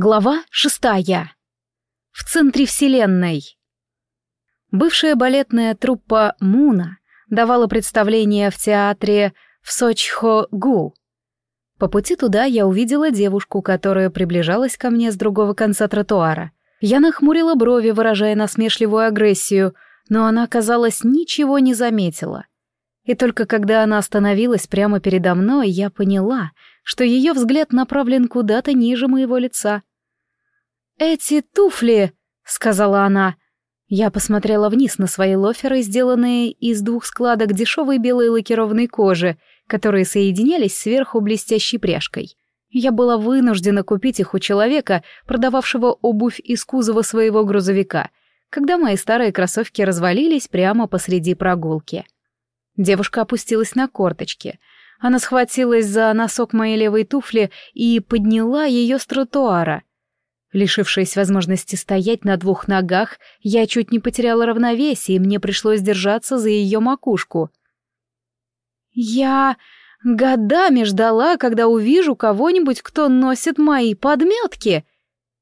Глава шестая. В центре вселенной. Бывшая балетная труппа «Муна» давала представление в театре в Сочхо-Гу. По пути туда я увидела девушку, которая приближалась ко мне с другого конца тротуара. Я нахмурила брови, выражая насмешливую агрессию, но она, казалось, ничего не заметила. И только когда она остановилась прямо передо мной, я поняла, что ее взгляд направлен куда-то ниже моего лица — «Эти туфли», — сказала она. Я посмотрела вниз на свои лоферы, сделанные из двух складок дешевой белой лакированной кожи, которые соединялись сверху блестящей пряжкой. Я была вынуждена купить их у человека, продававшего обувь из кузова своего грузовика, когда мои старые кроссовки развалились прямо посреди прогулки. Девушка опустилась на корточки. Она схватилась за носок моей левой туфли и подняла ее с тротуара — Лишившись возможности стоять на двух ногах, я чуть не потеряла равновесие, и мне пришлось держаться за ее макушку. «Я годами ждала, когда увижу кого-нибудь, кто носит мои подметки!»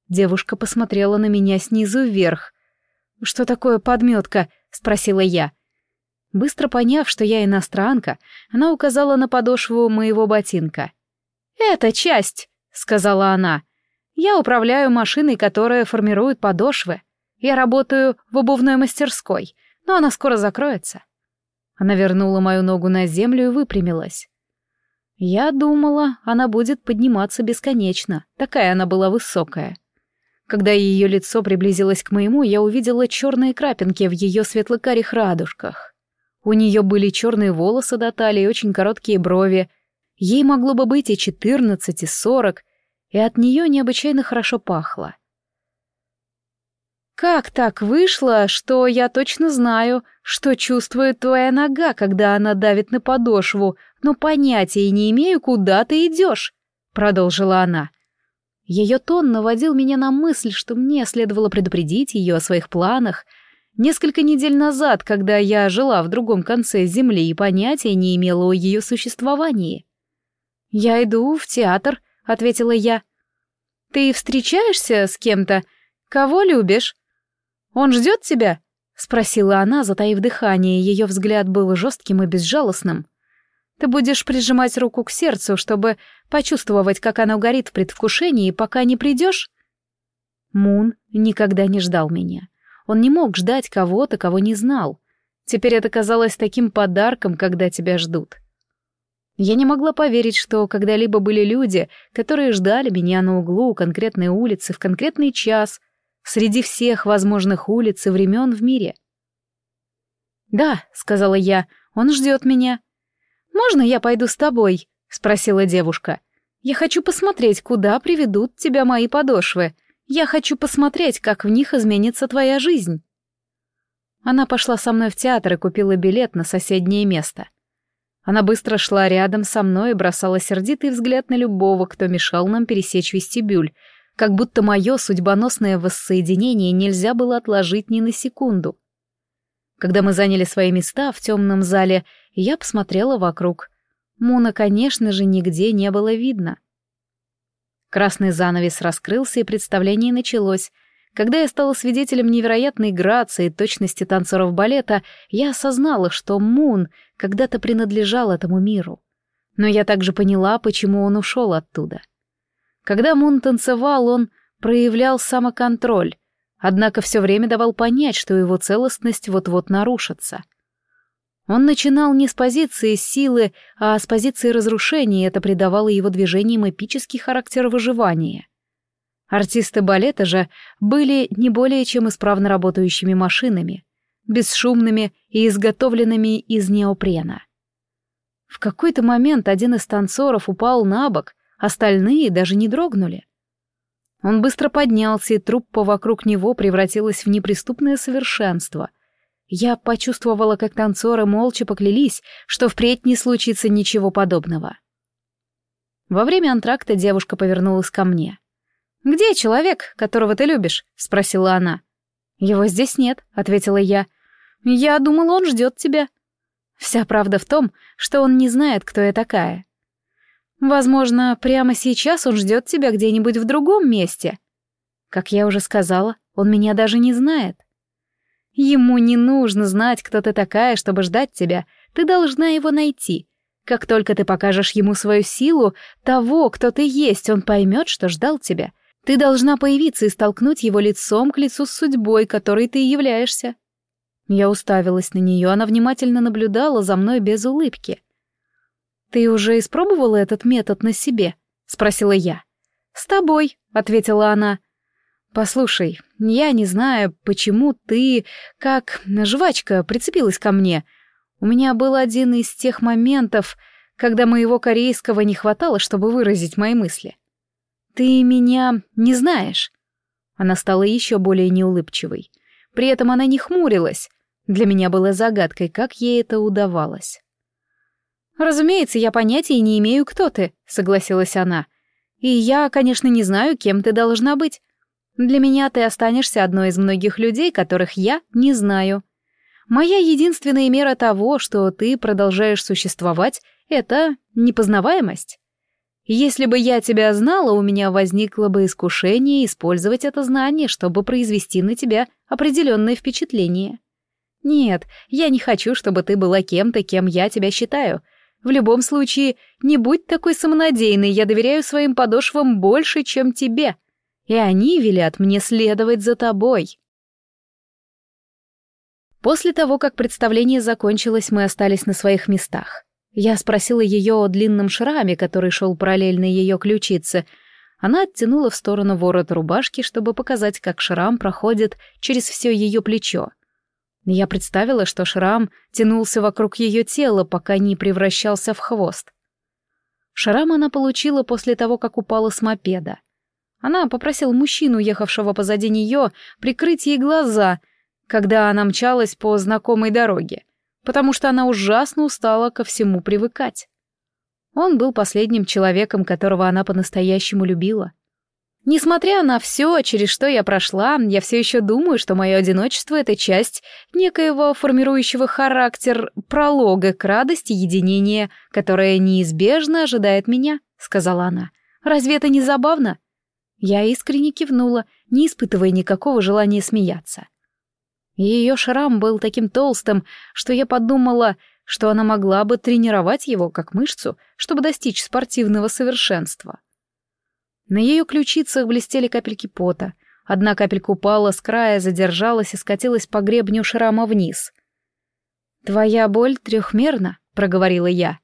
Девушка посмотрела на меня снизу вверх. «Что такое подметка?» — спросила я. Быстро поняв, что я иностранка, она указала на подошву моего ботинка. «Это часть!» — сказала она. Я управляю машиной, которая формирует подошвы. Я работаю в обувной мастерской, но она скоро закроется. Она вернула мою ногу на землю и выпрямилась. Я думала, она будет подниматься бесконечно, такая она была высокая. Когда ее лицо приблизилось к моему, я увидела черные крапинки в ее светло-карих радужках. У нее были черные волосы до талии и очень короткие брови. Ей могло бы быть и четырнадцать, и сорок, и от нее необычайно хорошо пахло. «Как так вышло, что я точно знаю, что чувствует твоя нога, когда она давит на подошву, но понятия не имею, куда ты идешь?» — продолжила она. Ее тон наводил меня на мысль, что мне следовало предупредить ее о своих планах. Несколько недель назад, когда я жила в другом конце земли и понятия не имела о ее существовании. «Я иду в театр», — ответила я. «Ты встречаешься с кем-то? Кого любишь? Он ждет тебя?» — спросила она, затаив дыхание, ее взгляд был жестким и безжалостным. «Ты будешь прижимать руку к сердцу, чтобы почувствовать, как оно горит в предвкушении, пока не придешь?» Мун никогда не ждал меня. Он не мог ждать кого-то, кого не знал. Теперь это казалось таким подарком, когда тебя ждут. Я не могла поверить, что когда-либо были люди, которые ждали меня на углу конкретной улицы в конкретный час, среди всех возможных улиц и времен в мире. «Да», — сказала я, — «он ждет меня». «Можно я пойду с тобой?» — спросила девушка. «Я хочу посмотреть, куда приведут тебя мои подошвы. Я хочу посмотреть, как в них изменится твоя жизнь». Она пошла со мной в театр и купила билет на соседнее место. Она быстро шла рядом со мной и бросала сердитый взгляд на любого, кто мешал нам пересечь вестибюль, как будто мое судьбоносное воссоединение нельзя было отложить ни на секунду. Когда мы заняли свои места в темном зале, я посмотрела вокруг. Муна, конечно же, нигде не было видно. Красный занавес раскрылся, и представление началось — когда я стала свидетелем невероятной грации и точности танцоров балета, я осознала, что Мун когда-то принадлежал этому миру. Но я также поняла, почему он ушел оттуда. Когда Мун танцевал, он проявлял самоконтроль, однако все время давал понять, что его целостность вот-вот нарушится. Он начинал не с позиции силы, а с позиции разрушения, и это придавало его движениям эпический характер выживания — Артисты балета же были не более чем исправно работающими машинами, бесшумными и изготовленными из неопрена. В какой-то момент один из танцоров упал на бок, остальные даже не дрогнули. Он быстро поднялся, и труппа вокруг него превратилась в неприступное совершенство. Я почувствовала, как танцоры молча поклялись, что впредь не случится ничего подобного. Во время антракта девушка повернулась ко мне — «Где человек, которого ты любишь?» — спросила она. «Его здесь нет», — ответила я. «Я думала, он ждет тебя». Вся правда в том, что он не знает, кто я такая. Возможно, прямо сейчас он ждет тебя где-нибудь в другом месте. Как я уже сказала, он меня даже не знает. Ему не нужно знать, кто ты такая, чтобы ждать тебя. Ты должна его найти. Как только ты покажешь ему свою силу, того, кто ты есть, он поймет, что ждал тебя. Ты должна появиться и столкнуть его лицом к лицу с судьбой, которой ты являешься. Я уставилась на нее, она внимательно наблюдала за мной без улыбки. «Ты уже испробовала этот метод на себе?» — спросила я. «С тобой», — ответила она. «Послушай, я не знаю, почему ты, как жвачка, прицепилась ко мне. У меня был один из тех моментов, когда моего корейского не хватало, чтобы выразить мои мысли. Ты меня не знаешь». Она стала еще более неулыбчивой. При этом она не хмурилась. Для меня было загадкой, как ей это удавалось. «Разумеется, я понятия не имею, кто ты», — согласилась она. «И я, конечно, не знаю, кем ты должна быть. Для меня ты останешься одной из многих людей, которых я не знаю. Моя единственная мера того, что ты продолжаешь существовать, это непознаваемость. Если бы я тебя знала, у меня возникло бы искушение использовать это знание, чтобы произвести на тебя определенное впечатление. Нет, я не хочу, чтобы ты была кем-то, кем я тебя считаю. В любом случае, не будь такой самонадеянной, я доверяю своим подошвам больше, чем тебе и они велят мне следовать за тобой. После того, как представление закончилось, мы остались на своих местах. Я спросила ее о длинном шраме, который шел параллельно ее ключице. Она оттянула в сторону ворот рубашки, чтобы показать, как шрам проходит через все ее плечо. Я представила, что шрам тянулся вокруг ее тела, пока не превращался в хвост. Шрам она получила после того, как упала с мопеда. Она попросила мужчину, ехавшего позади нее, прикрыть ей глаза, когда она мчалась по знакомой дороге, потому что она ужасно устала ко всему привыкать. Он был последним человеком, которого она по-настоящему любила. Несмотря на все, через что я прошла, я все еще думаю, что мое одиночество — это часть некоего формирующего характер пролога к радости единения, которая неизбежно ожидает меня, — сказала она. Разве это не забавно? Я искренне кивнула, не испытывая никакого желания смеяться. Ее шрам был таким толстым, что я подумала, что она могла бы тренировать его как мышцу, чтобы достичь спортивного совершенства. На ее ключицах блестели капельки пота. Одна капелька упала с края, задержалась и скатилась по гребню шрама вниз. «Твоя боль трехмерна», — проговорила я.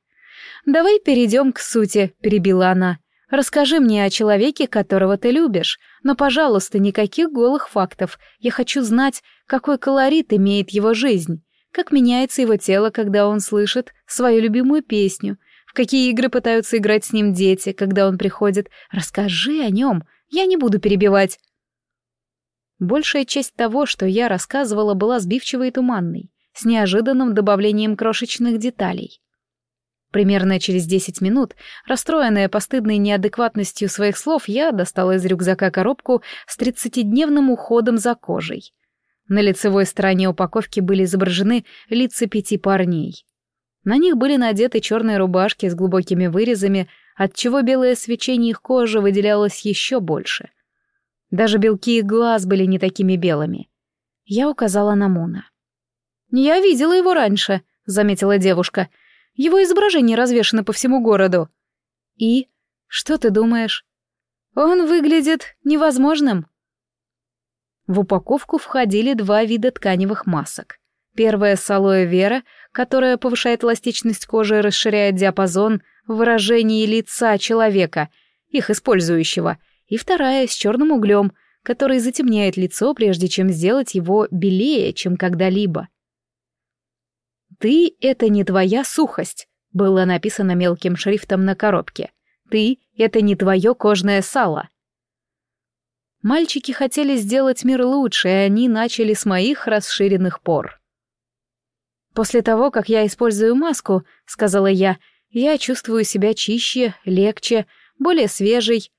«Давай перейдем к сути», — перебила она. Расскажи мне о человеке, которого ты любишь, но, пожалуйста, никаких голых фактов. Я хочу знать, какой колорит имеет его жизнь, как меняется его тело, когда он слышит свою любимую песню, в какие игры пытаются играть с ним дети, когда он приходит. Расскажи о нем, я не буду перебивать. Большая часть того, что я рассказывала, была сбивчивой и туманной, с неожиданным добавлением крошечных деталей. Примерно через десять минут, расстроенная постыдной неадекватностью своих слов, я достала из рюкзака коробку с тридцатидневным уходом за кожей. На лицевой стороне упаковки были изображены лица пяти парней. На них были надеты черные рубашки с глубокими вырезами, отчего белое свечение их кожи выделялось еще больше. Даже белки их глаз были не такими белыми. Я указала на Муна. «Я видела его раньше», — заметила девушка, — его изображение развешано по всему городу. И? Что ты думаешь? Он выглядит невозможным. В упаковку входили два вида тканевых масок. Первая с алоэ вера, которая повышает эластичность кожи и расширяет диапазон выражений лица человека, их использующего, и вторая с черным углем, который затемняет лицо, прежде чем сделать его белее, чем когда-либо. «Ты — это не твоя сухость», — было написано мелким шрифтом на коробке. «Ты — это не твое кожное сало». Мальчики хотели сделать мир лучше, и они начали с моих расширенных пор. «После того, как я использую маску», — сказала я, — «я чувствую себя чище, легче, более свежей».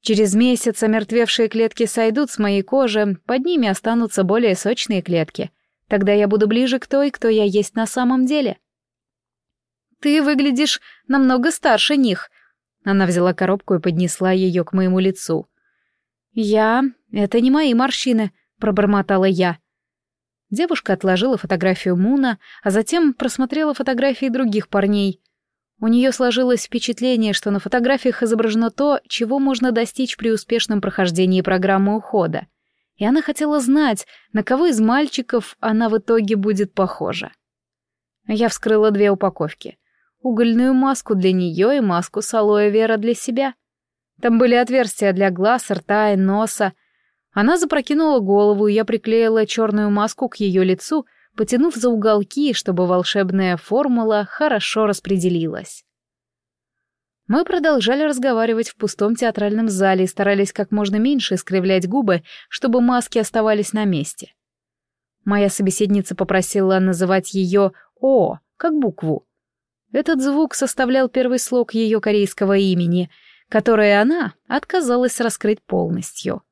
Через месяц омертвевшие клетки сойдут с моей кожи, под ними останутся более сочные клетки. Тогда я буду ближе к той, кто я есть на самом деле. Ты выглядишь намного старше них. Она взяла коробку и поднесла ее к моему лицу. «Я... Это не мои морщины», — пробормотала я. Девушка отложила фотографию Муна, а затем просмотрела фотографии других парней. У нее сложилось впечатление, что на фотографиях изображено то, чего можно достичь при успешном прохождении программы ухода. И она хотела знать, на кого из мальчиков она в итоге будет похожа. Я вскрыла две упаковки. Угольную маску для нее и маску с алоэ вера для себя. Там были отверстия для глаз, рта и носа, она запрокинула голову, и я приклеила черную маску к ее лицу, потянув за уголки, чтобы волшебная формула хорошо распределилась. Мы продолжали разговаривать в пустом театральном зале и старались как можно меньше искривлять губы, чтобы маски оставались на месте. Моя собеседница попросила называть ее «О», как букву. Этот звук составлял первый слог ее корейского имени, которое она отказалась раскрыть полностью.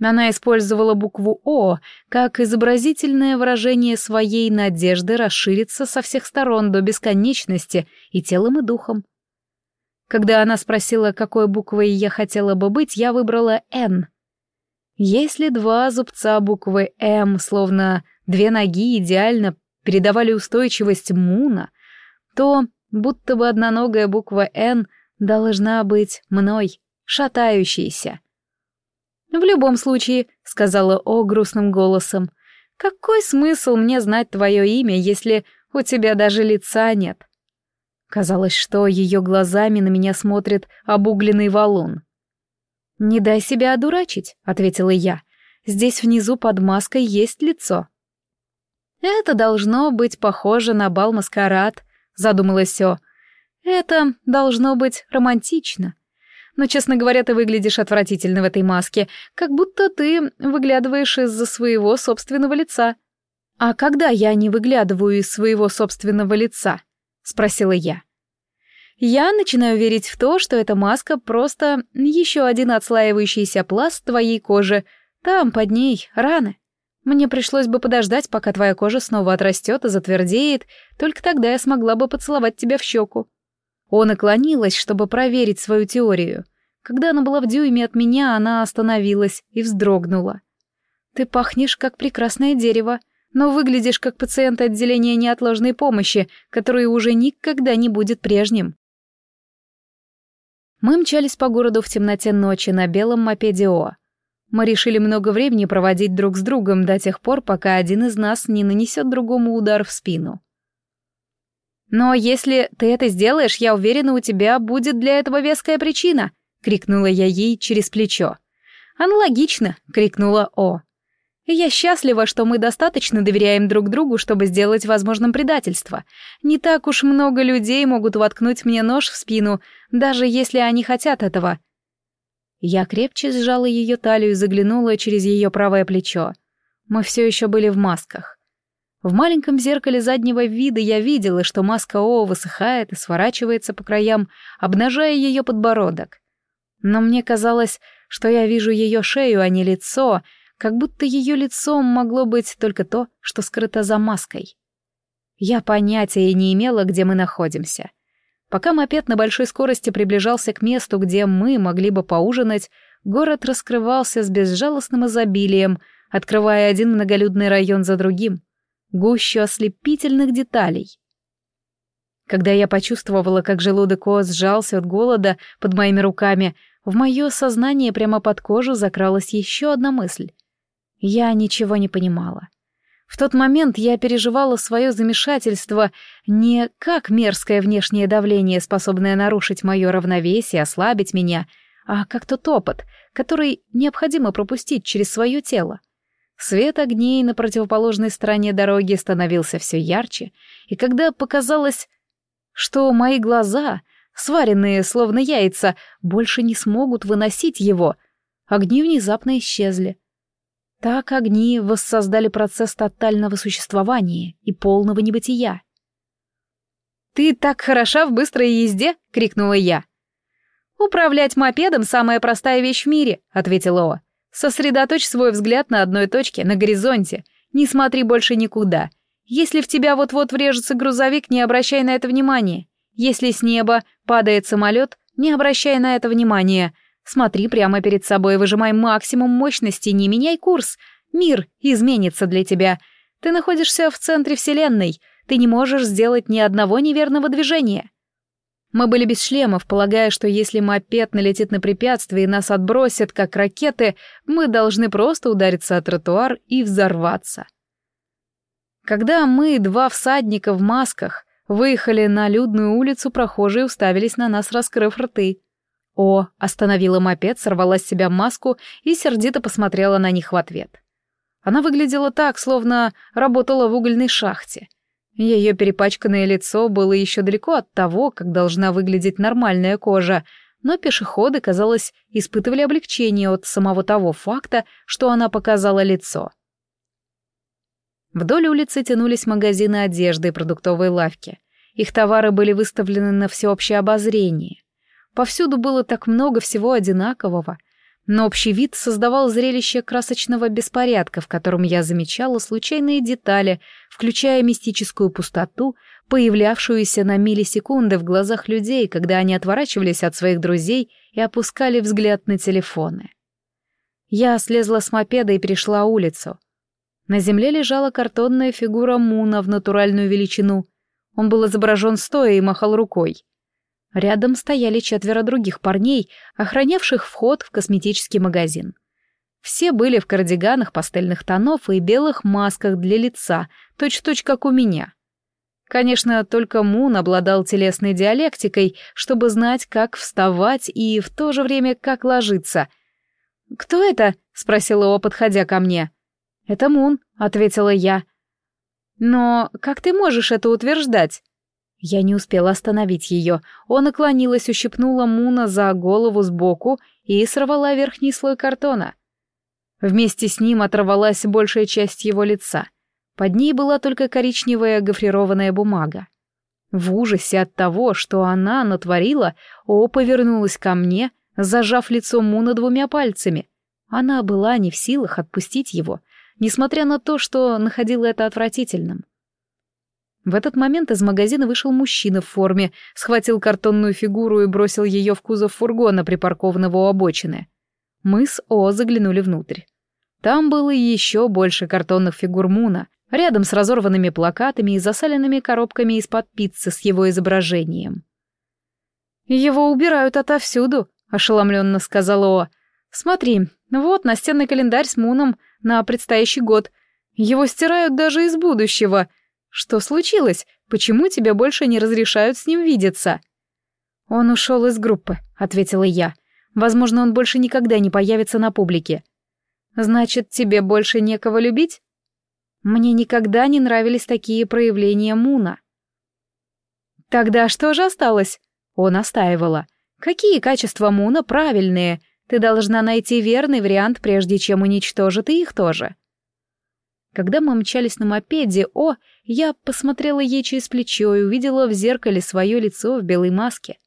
Она использовала букву «О» как изобразительное выражение своей надежды расшириться со всех сторон до бесконечности и телом, и духом. Когда она спросила, какой буквой я хотела бы быть, я выбрала «Н». Если два зубца буквы «М», словно две ноги, идеально передавали устойчивость Муна, то будто бы одноногая буква «Н» должна быть мной, шатающейся. «В любом случае», — сказала О грустным голосом, «какой смысл мне знать твое имя, если у тебя даже лица нет?» Казалось, что ее глазами на меня смотрит обугленный валун. «Не дай себя одурачить», — ответила я. «Здесь внизу под маской есть лицо». «Это должно быть похоже на бал-маскарад», — задумалась О. «Это должно быть романтично но, честно говоря, ты выглядишь отвратительно в этой маске, как будто ты выглядываешь из-за своего собственного лица». «А когда я не выглядываю из своего собственного лица?» — спросила я. «Я начинаю верить в то, что эта маска просто еще один отслаивающийся пласт твоей кожи. Там, под ней, раны. Мне пришлось бы подождать, пока твоя кожа снова отрастет и затвердеет, только тогда я смогла бы поцеловать тебя в щеку. О наклонилась, чтобы проверить свою теорию. Когда она была в дюйме от меня, она остановилась и вздрогнула. «Ты пахнешь, как прекрасное дерево, но выглядишь, как пациент отделения неотложной помощи, который уже никогда не будет прежним». Мы мчались по городу в темноте ночи на белом мопеде О. Мы решили много времени проводить друг с другом до тех пор, пока один из нас не нанесет другому удар в спину. «Но если ты это сделаешь, я уверена, у тебя будет для этого веская причина», — крикнула я ей через плечо. «Аналогично», — крикнула О. И я счастлива, что мы достаточно доверяем друг другу, чтобы сделать возможным предательство. Не так уж много людей могут воткнуть мне нож в спину, даже если они хотят этого. Я крепче сжала ее талию и заглянула через ее правое плечо. Мы все еще были в масках. В маленьком зеркале заднего вида я видела, что маска О высыхает и сворачивается по краям, обнажая ее подбородок. Но мне казалось, что я вижу ее шею, а не лицо, как будто ее лицом могло быть только то, что скрыто за маской. Я понятия не имела, где мы находимся. Пока мопед на большой скорости приближался к месту, где мы могли бы поужинать, город раскрывался с безжалостным изобилием, открывая один многолюдный район за другим — гущу ослепительных деталей. Когда я почувствовала, как желудок О сжался от голода под моими руками, в мое сознание прямо под кожу закралась еще одна мысль. Я ничего не понимала. В тот момент я переживала свое замешательство не как мерзкое внешнее давление, способное нарушить мое равновесие, ослабить меня, а как тот опыт, который необходимо пропустить через свое тело. Свет огней на противоположной стороне дороги становился все ярче, и когда показалось, что мои глаза, сваренные словно яйца, больше не смогут выносить его, огни внезапно исчезли. Так огни воссоздали процесс тотального существования и полного небытия. «Ты так хороша в быстрой езде!» — крикнула я. «Управлять мопедом — самая простая вещь в мире», — ответила О. Сосредоточь свой взгляд на одной точке, на горизонте. Не смотри больше никуда. Если в тебя вот-вот врежется грузовик, не обращай на это внимания. Если с неба падает самолет, не обращай на это внимания. Смотри прямо перед собой, выжимай максимум мощности, не меняй курс. Мир изменится для тебя. Ты находишься в центре Вселенной. Ты не можешь сделать ни одного неверного движения. Мы были без шлемов, полагая, что если мопед налетит на препятствие и нас отбросит, как ракеты, мы должны просто удариться о тротуар и взорваться. Когда мы, два всадника в масках, выехали на людную улицу, прохожие уставились на нас, раскрыв рты. О, остановила мопед, сорвала с себя маску и сердито посмотрела на них в ответ. Она выглядела так, словно работала в угольной шахте. Ее перепачканное лицо было еще далеко от того, как должна выглядеть нормальная кожа, но пешеходы, казалось, испытывали облегчение от самого того факта, что она показала лицо. Вдоль улицы тянулись магазины одежды и продуктовые лавки. Их товары были выставлены на всеобщее обозрение. Повсюду было так много всего одинакового, но общий вид создавал зрелище красочного беспорядка, в котором я замечала случайные детали, включая мистическую пустоту, появлявшуюся на миллисекунды в глазах людей, когда они отворачивались от своих друзей и опускали взгляд на телефоны. Я слезла с мопеда и перешла улицу. На земле лежала картонная фигура Муна в натуральную величину. Он был изображен стоя и махал рукой. Рядом стояли четверо других парней, охранявших вход в косметический магазин. Все были в кардиганах пастельных тонов и белых масках для лица, точь-в-точь как у меня. Конечно, только Мун обладал телесной диалектикой, чтобы знать, как вставать и в то же время как ложиться. «Кто это?» — спросила О, подходя ко мне. «Это Мун», — ответила я. «Но как ты можешь это утверждать?» Я не успела остановить ее. Он наклонилась, ущипнула Муна за голову сбоку и сорвала верхний слой картона. Вместе с ним оторвалась большая часть его лица. Под ней была только коричневая гофрированная бумага. В ужасе от того, что она натворила, О повернулась ко мне, зажав лицо Муна двумя пальцами. Она была не в силах отпустить его, несмотря на то, что находила это отвратительным. В этот момент из магазина вышел мужчина в форме, схватил картонную фигуру и бросил ее в кузов фургона, припаркованного у обочины. Мы с О заглянули внутрь. Там было еще больше картонных фигур Муна, рядом с разорванными плакатами и засаленными коробками из-под пиццы с его изображением. «Его убирают отовсюду», — ошеломленно сказала О. «Смотри, вот настенный календарь с Муном на предстоящий год. Его стирают даже из будущего. «Что случилось? Почему тебе больше не разрешают с ним видеться?» «Он ушел из группы», — ответила я. «Возможно, он больше никогда не появится на публике». «Значит, тебе больше некого любить?» Мне никогда не нравились такие проявления Муна. «Тогда что же осталось?» Он настаивала. «Какие качества Муна правильные? Ты должна найти верный вариант, прежде чем уничтожить и их тоже». Когда мы мчались на мопеде, о, я посмотрела ей через плечо и увидела в зеркале свое лицо в белой маске.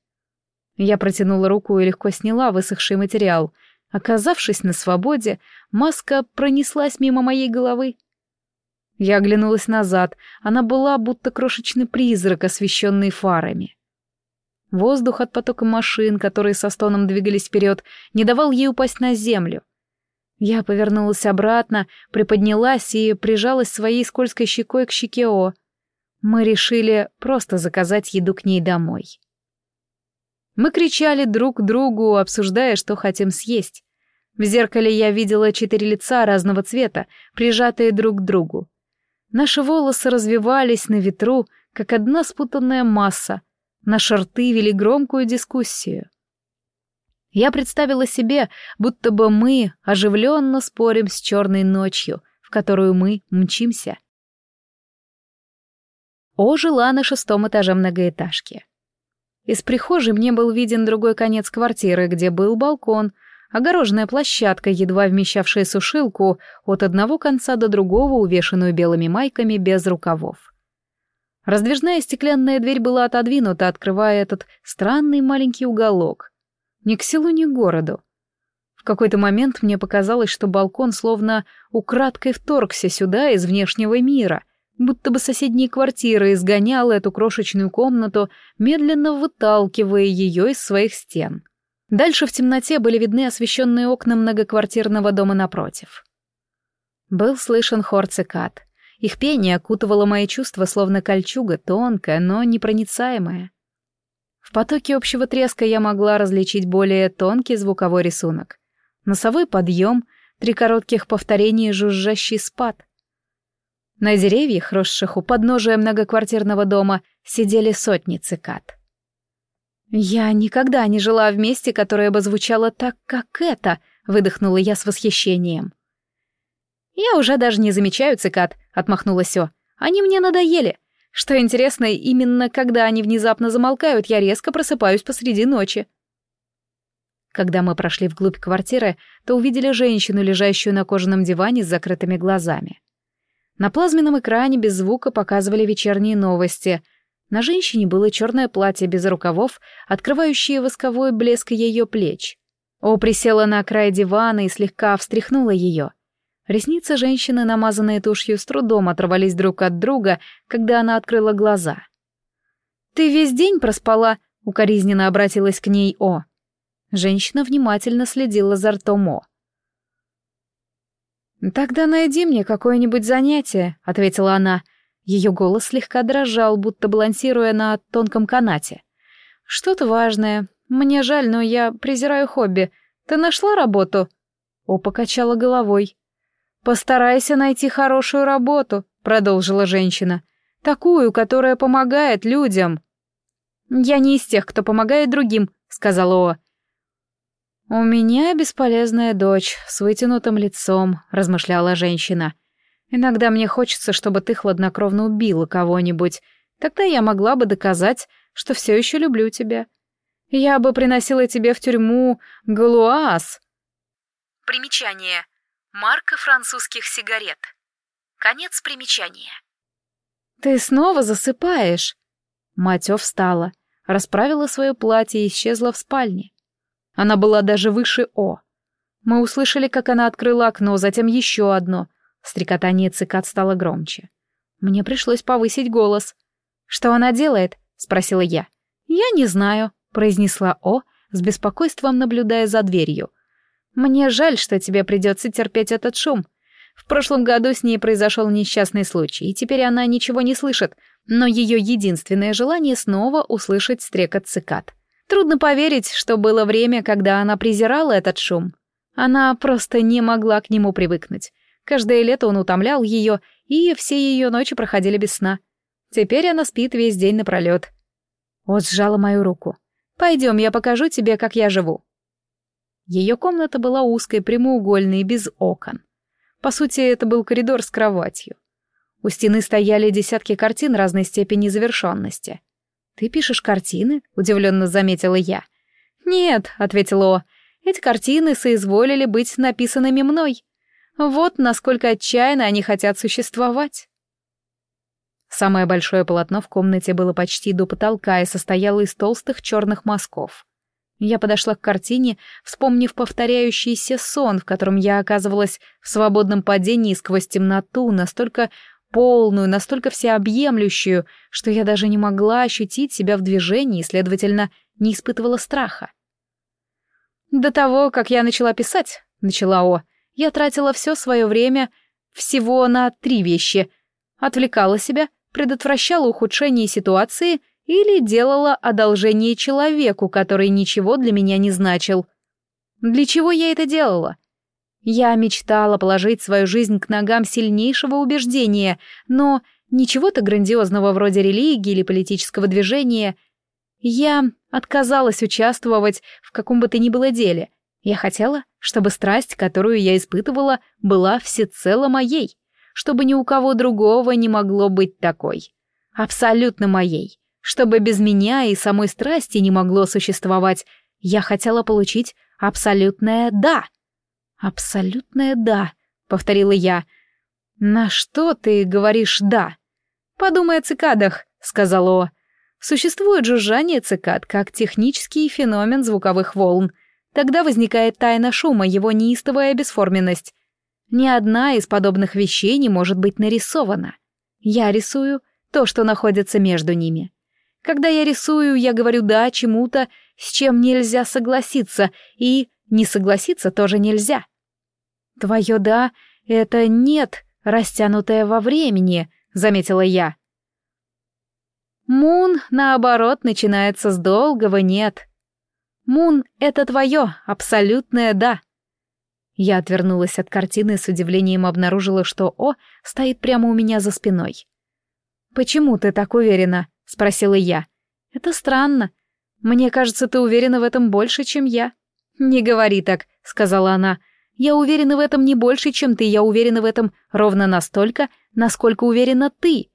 Я протянула руку и легко сняла высохший материал. Оказавшись на свободе, маска пронеслась мимо моей головы. Я оглянулась назад, она была будто крошечный призрак, освещенный фарами. Воздух от потока машин, которые со стоном двигались вперед, не давал ей упасть на землю. Я повернулась обратно, приподнялась и прижалась своей скользкой щекой к щеке О. Мы решили просто заказать еду к ней домой. Мы кричали друг другу, обсуждая, что хотим съесть. В зеркале я видела четыре лица разного цвета, прижатые друг к другу. Наши волосы развивались на ветру, как одна спутанная масса. Наши рты вели громкую дискуссию. Я представила себе, будто бы мы оживленно спорим с черной ночью, в которую мы мчимся. О жила на шестом этаже многоэтажки. Из прихожей мне был виден другой конец квартиры, где был балкон, огороженная площадка, едва вмещавшая сушилку, от одного конца до другого, увешанную белыми майками без рукавов. Раздвижная стеклянная дверь была отодвинута, открывая этот странный маленький уголок. Ни к селу, ни к городу. В какой-то момент мне показалось, что балкон словно украдкой вторгся сюда из внешнего мира, будто бы соседние квартиры изгоняла эту крошечную комнату, медленно выталкивая ее из своих стен. Дальше в темноте были видны освещенные окна многоквартирного дома напротив. Был слышен хор цикад. Их пение окутывало мои чувства, словно кольчуга, тонкая, но непроницаемая. В потоке общего треска я могла различить более тонкий звуковой рисунок. Носовой подъем, три коротких повторения жужжащий спад. На деревьях, росших у подножия многоквартирного дома, сидели сотни цикад. «Я никогда не жила в месте, которое бы звучало так, как это», — выдохнула я с восхищением. «Я уже даже не замечаю цикад», — отмахнулась О. «Они мне надоели. Что интересно, именно когда они внезапно замолкают, я резко просыпаюсь посреди ночи». Когда мы прошли вглубь квартиры, то увидели женщину, лежащую на кожаном диване с закрытыми глазами. На плазменном экране без звука показывали вечерние новости. На женщине было черное платье без рукавов, открывающее восковой блеск ее плеч. О присела на край дивана и слегка встряхнула ее. Ресницы женщины, намазанные тушью, с трудом оторвались друг от друга, когда она открыла глаза. «Ты весь день проспала?» — укоризненно обратилась к ней О. Женщина внимательно следила за ртом О. «Тогда найди мне какое-нибудь занятие», — ответила она. Ее голос слегка дрожал, будто балансируя на тонком канате. «Что-то важное. Мне жаль, но я презираю хобби. Ты нашла работу?» О покачала головой. «Постарайся найти хорошую работу», — продолжила женщина. «Такую, которая помогает людям». «Я не из тех, кто помогает другим», — сказала О. «У меня бесполезная дочь с вытянутым лицом», — размышляла женщина. «Иногда мне хочется, чтобы ты хладнокровно убила кого-нибудь. Тогда я могла бы доказать, что все еще люблю тебя. Я бы приносила тебе в тюрьму галуаз». Примечание. Марка французских сигарет. Конец примечания. «Ты снова засыпаешь?» Матё встала, расправила свое платье и исчезла в спальне. Она была даже выше О. Мы услышали, как она открыла окно, затем еще одно. Стрекотание цикад стало громче. Мне пришлось повысить голос. «Что она делает?» — спросила я. «Я не знаю», — произнесла О, с беспокойством наблюдая за дверью. Мне жаль, что тебе придется терпеть этот шум. В прошлом году с ней произошел несчастный случай, и теперь она ничего не слышит, но ее единственное желание снова услышать стрекот цикад. Трудно поверить, что было время, когда она презирала этот шум. Она просто не могла к нему привыкнуть. Каждое лето он утомлял ее, и все ее ночи проходили без сна. Теперь она спит весь день напролет. Вот сжала мою руку. «Пойдем, я покажу тебе, как я живу». Ее комната была узкой, прямоугольной, без окон. По сути, это был коридор с кроватью. У стены стояли десятки картин разной степени завершенности. «Ты пишешь картины?» — удивленно заметила я. «Нет», — ответила О, — «эти картины соизволили быть написанными мной. Вот насколько отчаянно они хотят существовать». Самое большое полотно в комнате было почти до потолка и состояло из толстых черных мазков. Я подошла к картине, вспомнив повторяющийся сон, в котором я оказывалась в свободном падении сквозь темноту, настолько полную, настолько всеобъемлющую, что я даже не могла ощутить себя в движении и, следовательно, не испытывала страха. «До того, как я начала писать», — начала О, — «я тратила все свое время всего на три вещи. Отвлекала себя, предотвращала ухудшение ситуации — или делала одолжение человеку, который ничего для меня не значил. Для чего я это делала? Я мечтала положить свою жизнь к ногам сильнейшего убеждения, но ничего-то грандиозного вроде религии или политического движения. Я отказалась участвовать в каком бы то ни было деле. Я хотела, чтобы страсть, которую я испытывала, была всецело моей, чтобы ни у кого другого не могло быть такой. Абсолютно моей чтобы без меня и самой страсти не могло существовать. Я хотела получить абсолютное «да». «Абсолютное «да», — повторила я. «На что ты говоришь «да»?» «Подумай о цикадах», — сказал О. «Существует жужжание цикад как технический феномен звуковых волн. Тогда возникает тайна шума, его неистовая бесформенность. Ни одна из подобных вещей не может быть нарисована. Я рисую то, что находится между ними. Когда я рисую, я говорю «да» чему-то с чем нельзя согласиться, и не согласиться тоже нельзя. Твое «да» — это «нет», растянутое во времени, заметила я. Мун, наоборот, начинается с долгого «нет». Мун — это твое, абсолютное «да». Я отвернулась от картины и с удивлением обнаружила, что О стоит прямо у меня за спиной. «Почему ты так уверена?» — спросила я. «Это странно. Мне кажется, ты уверена в этом больше, чем я». «Не говори так», — сказала она. «Я уверена в этом не больше, чем ты. Я уверена в этом ровно настолько, насколько уверена ты.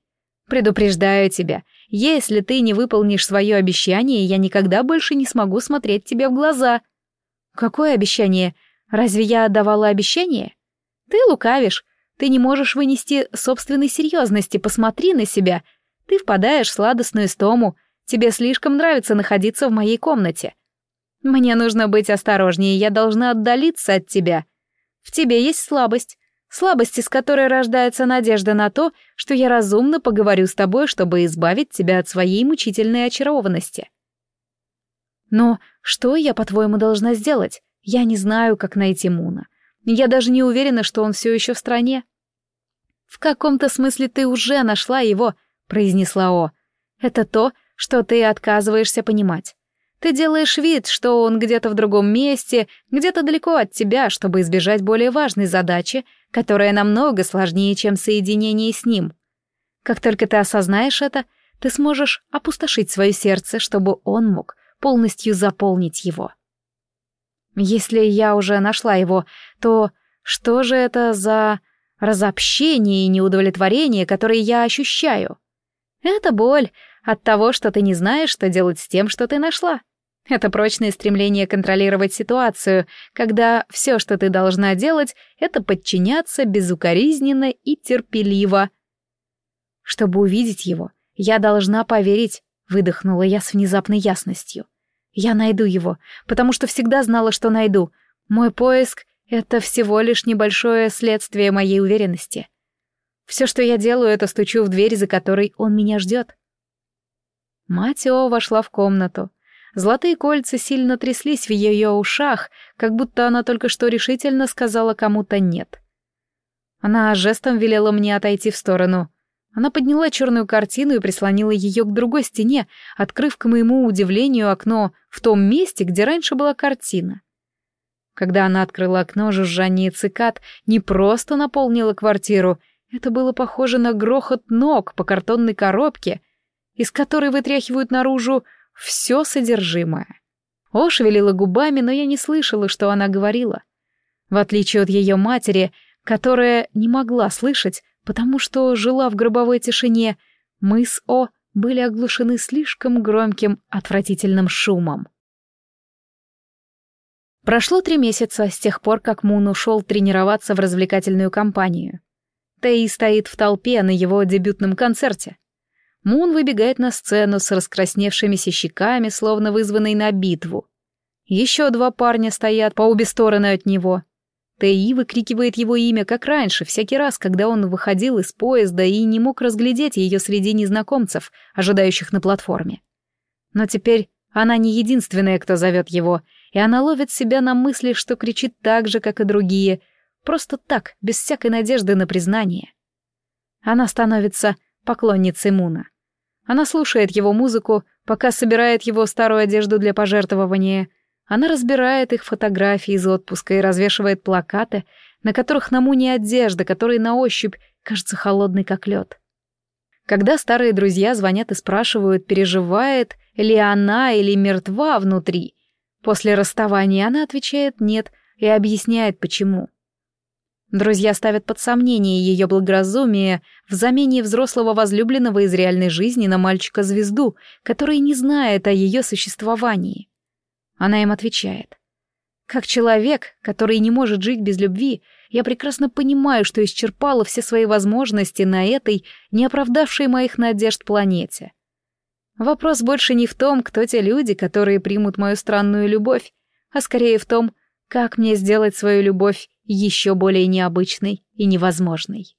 Предупреждаю тебя, если ты не выполнишь свое обещание, я никогда больше не смогу смотреть тебе в глаза». «Какое обещание? Разве я отдавала обещание?» «Ты лукавишь. Ты не можешь вынести собственной серьезности. Посмотри на себя. Ты впадаешь в сладостную стому. Тебе слишком нравится находиться в моей комнате. Мне нужно быть осторожнее, я должна отдалиться от тебя. В тебе есть слабость. Слабость, из которой рождается надежда на то, что я разумно поговорю с тобой, чтобы избавить тебя от своей мучительной очарованности. Но что я, по-твоему, должна сделать? Я не знаю, как найти Муна. Я даже не уверена, что он все еще в стране. В каком-то смысле ты уже нашла его, произнесла О. Это то, что ты отказываешься понимать. Ты делаешь вид, что он где-то в другом месте, где-то далеко от тебя, чтобы избежать более важной задачи, которая намного сложнее, чем соединение с ним. Как только ты осознаешь это, ты сможешь опустошить свое сердце, чтобы он мог полностью заполнить его. Если я уже нашла его, то что же это за разобщение и неудовлетворение, которые я ощущаю? Это боль, от того, что ты не знаешь, что делать с тем, что ты нашла. Это прочное стремление контролировать ситуацию, когда все, что ты должна делать, это подчиняться безукоризненно и терпеливо. Чтобы увидеть его, я должна поверить, выдохнула я с внезапной ясностью. Я найду его, потому что всегда знала, что найду. Мой поиск — это всего лишь небольшое следствие моей уверенности. Все, что я делаю, это стучу в дверь, за которой он меня ждет. Мать О вошла в комнату. Золотые кольца сильно тряслись в ее ушах, как будто она только что решительно сказала кому-то «нет». Она жестом велела мне отойти в сторону. Она подняла черную картину и прислонила ее к другой стене, открыв к моему удивлению окно в том месте, где раньше была картина. Когда она открыла окно, жужжание цикад не просто наполнило квартиру, это было похоже на грохот ног по картонной коробке, из которой вытряхивают наружу все содержимое. О шевелила губами, но я не слышала, что она говорила. В отличие от ее матери, которая не могла слышать, потому что жила в гробовой тишине, мы с О были оглушены слишком громким, отвратительным шумом. Прошло три месяца с тех пор, как Мун ушел тренироваться в развлекательную компанию. Тей стоит в толпе на его дебютном концерте. Мун выбегает на сцену с раскрасневшимися щеками, словно вызванный на битву. Еще два парня стоят по обе стороны от него. Тэи выкрикивает его имя, как раньше, всякий раз, когда он выходил из поезда и не мог разглядеть ее среди незнакомцев, ожидающих на платформе. Но теперь она не единственная, кто зовет его, и она ловит себя на мысли, что кричит так же, как и другие, просто так, без всякой надежды на признание. Она становится поклонницей Муна. Она слушает его музыку, пока собирает его старую одежду для пожертвования. Она разбирает их фотографии из отпуска и развешивает плакаты, на которых на Муне одежда, которая на ощупь кажется холодной, как лед. Когда старые друзья звонят и спрашивают, переживает ли она или мертва внутри, после расставания она отвечает «нет» и объясняет, почему. Друзья ставят под сомнение ее благоразумие в замене взрослого возлюбленного из реальной жизни на мальчика-звезду, который не знает о ее существовании. Она им отвечает. «Как человек, который не может жить без любви, я прекрасно понимаю, что исчерпала все свои возможности на этой, не оправдавшей моих надежд планете. Вопрос больше не в том, кто те люди, которые примут мою странную любовь, а скорее в том, как мне сделать свою любовь еще более необычной и невозможной?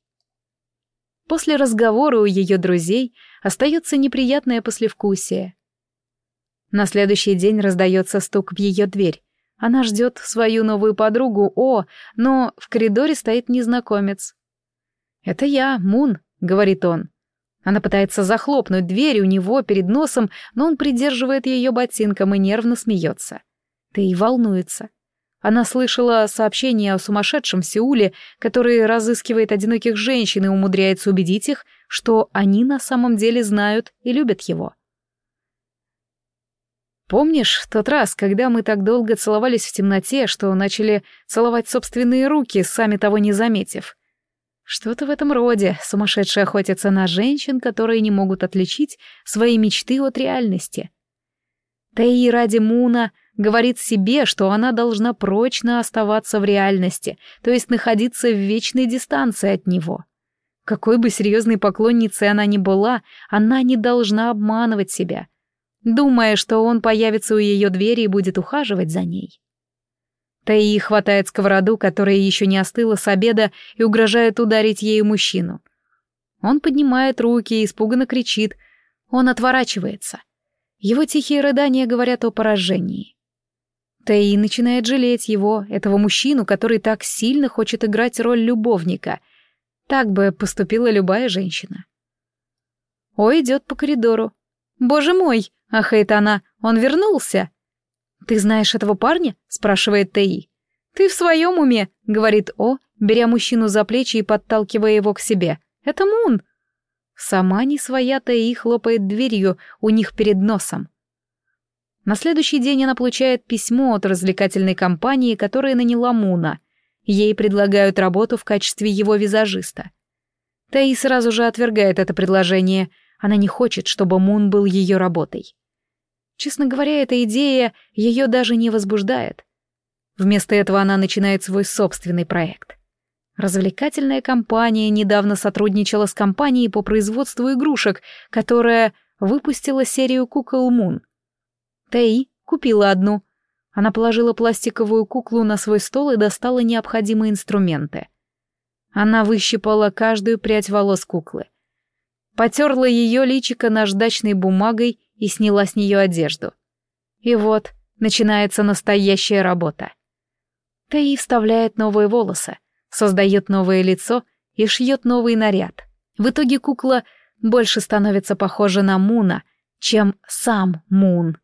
После разговора у ее друзей остается неприятное послевкусие. На следующий день раздается стук в ее дверь. Она ждет свою новую подругу, О, но в коридоре стоит незнакомец. «Это я, Мун», — говорит он. Она пытается захлопнуть дверь у него перед носом, но он придерживает ее ботинком и нервно смеется. Ты волнуется. Она слышала сообщение о сумасшедшем Сеуле, который разыскивает одиноких женщин и умудряется убедить их, что они на самом деле знают и любят его. Помнишь тот раз, когда мы так долго целовались в темноте, что начали целовать собственные руки, сами того не заметив? Что-то в этом роде. Сумасшедшие охотятся на женщин, которые не могут отличить свои мечты от реальности. Тей ради Муна говорит себе, что она должна прочно оставаться в реальности, то есть находиться в вечной дистанции от него. Какой бы серьезной поклонницей она ни была, она не должна обманывать себя — думая, что он появится у ее двери и будет ухаживать за ней. Таи хватает сковороду, которая еще не остыла с обеда, и угрожает ударить ею мужчину. Он поднимает руки и испуганно кричит. Он отворачивается. Его тихие рыдания говорят о поражении. Таи начинает жалеть его, этого мужчину, который так сильно хочет играть роль любовника. Так бы поступила любая женщина. О идет по коридору. «Боже мой!» — ахает она. «Он вернулся!» «Ты знаешь этого парня?» — спрашивает Теи. «Ты в своем уме?» — говорит О, беря мужчину за плечи и подталкивая его к себе. «Это Мун!» Сама не своя Теи хлопает дверью у них перед носом. На следующий день она получает письмо от развлекательной компании, которая наняла Муна. Ей предлагают работу в качестве его визажиста. Таи сразу же отвергает это предложение — она не хочет, чтобы Мун был ее работой. Честно говоря, эта идея ее даже не возбуждает. Вместо этого она начинает свой собственный проект. Развлекательная компания недавно сотрудничала с компанией по производству игрушек, которая выпустила серию кукол Мун. Тей купила одну. Она положила пластиковую куклу на свой стол и достала необходимые инструменты. Она выщипала каждую прядь волос куклы — потерла ее личико наждачной бумагой и сняла с нее одежду. И вот начинается настоящая работа. Таи вставляет новые волосы, создает новое лицо и шьет новый наряд. В итоге кукла больше становится похожа на Муна, чем сам Мун.